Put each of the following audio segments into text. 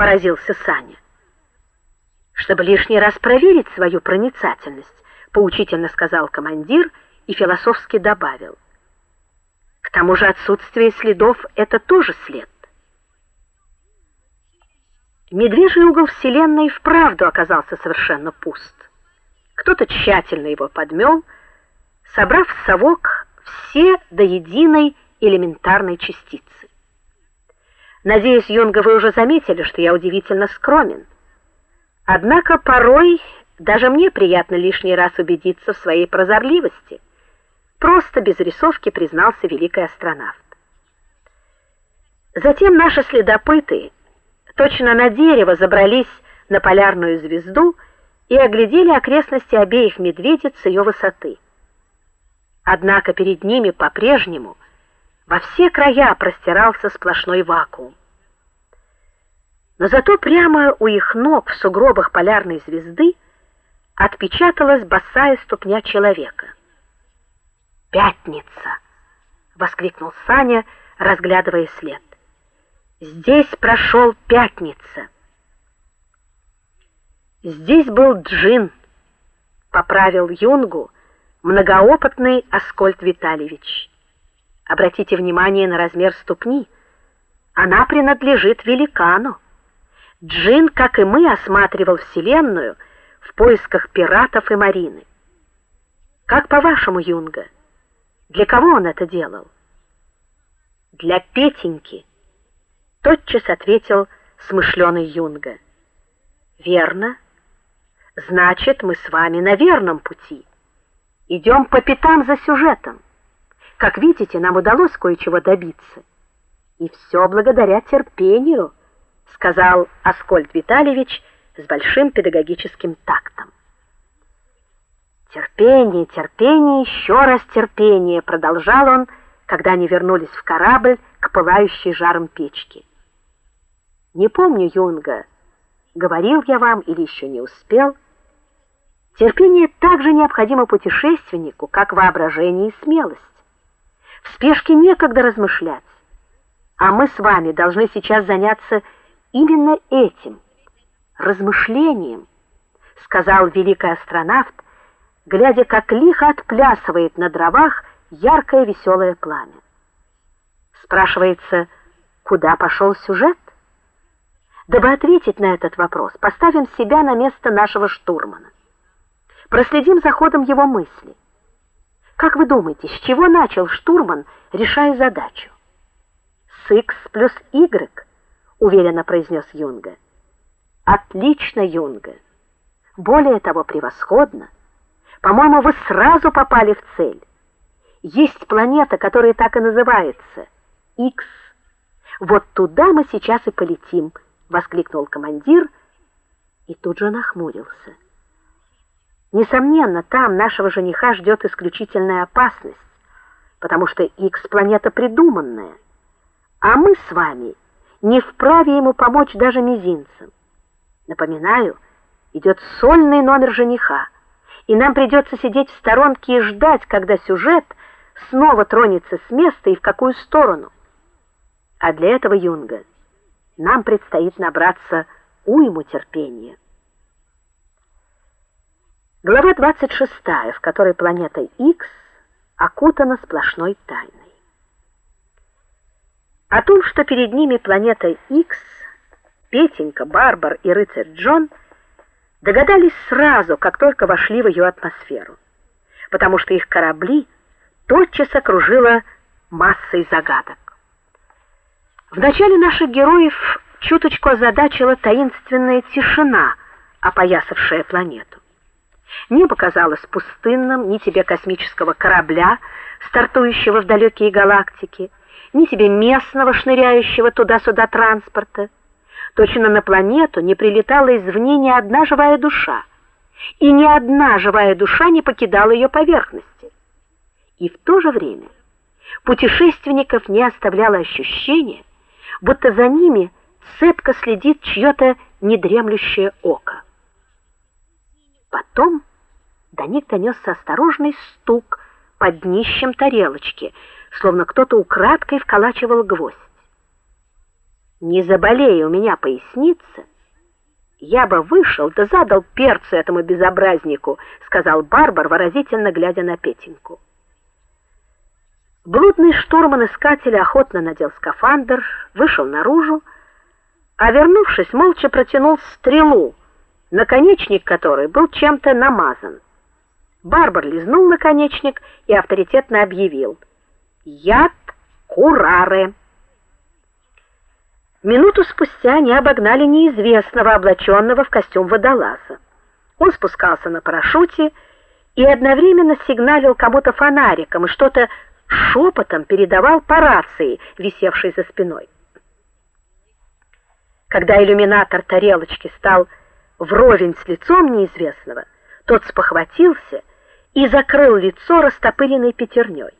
поразился Саня. Чтобы лишний раз проверить свою проницательность, поучительно сказал командир и философски добавил: К тому же отсутствие следов это тоже след. Медвежий угол вселенной вправду оказался совершенно пуст. Кто-то тщательно его подмел, собрав в совок все до единой элементарной частицы. Надеюсь, Юнга, вы уже заметили, что я удивительно скромен. Однако порой даже мне приятно лишний раз убедиться в своей прозорливости. Просто без рисовки признался великий астронавт. Затем наши следопыты точно на дерево забрались на полярную звезду и оглядели окрестности обеих медведиц с ее высоты. Однако перед ними по-прежнему во все края простирался сплошной вакуум. Но зато прямо у их ног в сугробах полярной звезды отпечаталась босая ступня человека. Пятница, воскликнул Саня, разглядывая след. Здесь прошел пятница. Здесь был Джин, поправил Юнгу многоопытный Аскольд Витальевич. Обратите внимание на размер ступни. Она принадлежит великану. Джин, как и мы, осматривал вселенную в поисках пиратов и марины. Как по-вашему, Юнга, для кого он это делал? Для Петеньки, тотчас ответил смышленый Юнга. Верно. Значит, мы с вами на верном пути. Идем по пятам за сюжетом. Как видите, нам удалось кое-чего добиться. И все благодаря терпению сказал Аскольд Витальевич с большим педагогическим тактом. Терпение, терпение, еще раз терпение, продолжал он, когда они вернулись в корабль к пылающей жаром печке. Не помню, Юнга, говорил я вам или еще не успел. Терпение так же необходимо путешественнику, как воображение и смелость. В спешке некогда размышлять. А мы с вами должны сейчас заняться именно этим размышлением, сказал великий астронавт, глядя, как лихо отплясывает на дровах яркое веселое пламя. Спрашивается, куда пошел сюжет? Дабы ответить на этот вопрос, поставим себя на место нашего штурмана. Проследим за ходом его мысли. Как вы думаете, с чего начал штурман, решая задачу? С x плюс y уверенно произнес Юнга. Отлично, Юнга. Более того, превосходно. По-моему, вы сразу попали в цель. Есть планета, которая так и называется X. Вот туда мы сейчас и полетим, воскликнул командир и тут же нахмурился. Несомненно, там нашего жениха ждет исключительная опасность, потому что X планета придуманная. А мы с вами не вправе ему помочь даже мизинцем. Напоминаю, идет сольный номер жениха, и нам придется сидеть в сторонке и ждать, когда сюжет снова тронется с места и в какую сторону. А для этого, Юнга, нам предстоит набраться уйму терпения. Глава 26, в которой планета X окутана сплошной тайной. О том, что перед ними планета X, Петенька, Барбар и рыцарь Джон догадались сразу, как только вошли в ее атмосферу, потому что их корабли тотчас окружила массой загадок. Вначале наших героев чуточку озадачила таинственная тишина, опоясавшая планету. Небо казалось пустынным, ни тебе космического корабля, стартующего в далекие галактики, ни себе местного шныряющего туда-сюда транспорта. Точно на планету не прилетала извне ни одна живая душа, и ни одна живая душа не покидала ее поверхности. И в то же время путешественников не оставляло ощущение, будто за ними цепко следит чье-то недремлющее око. Потом до них донесся осторожный стук под днищем тарелочки, словно кто-то украдкой вколачивал гвоздь. Не заболея у меня поясница, я бы вышел да задал перцу этому безобразнику, сказал Барбар, выразительно глядя на Петеньку. Блудный штурман-искатель охотно надел скафандр, вышел наружу, а вернувшись, молча протянул стрелу, наконечник которой был чем-то намазан. Барбар лизнул наконечник и авторитетно объявил: "Яд курары". Минуту спустя они обогнали неизвестного, облаченного в костюм водолаза. Он спускался на парашюте и одновременно сигналил кому-то фонариком и что-то шепотом передавал по рации, висевшей за спиной. Когда иллюминатор тарелочки стал вровень с лицом неизвестного, тот спохватился и закрыл лицо растопыренной пятерней.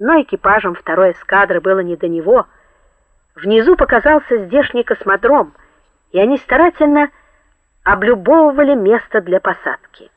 Но экипажам второй эскадры было не до него. Внизу показался здешний космодром, и они старательно облюбовывали место для посадки.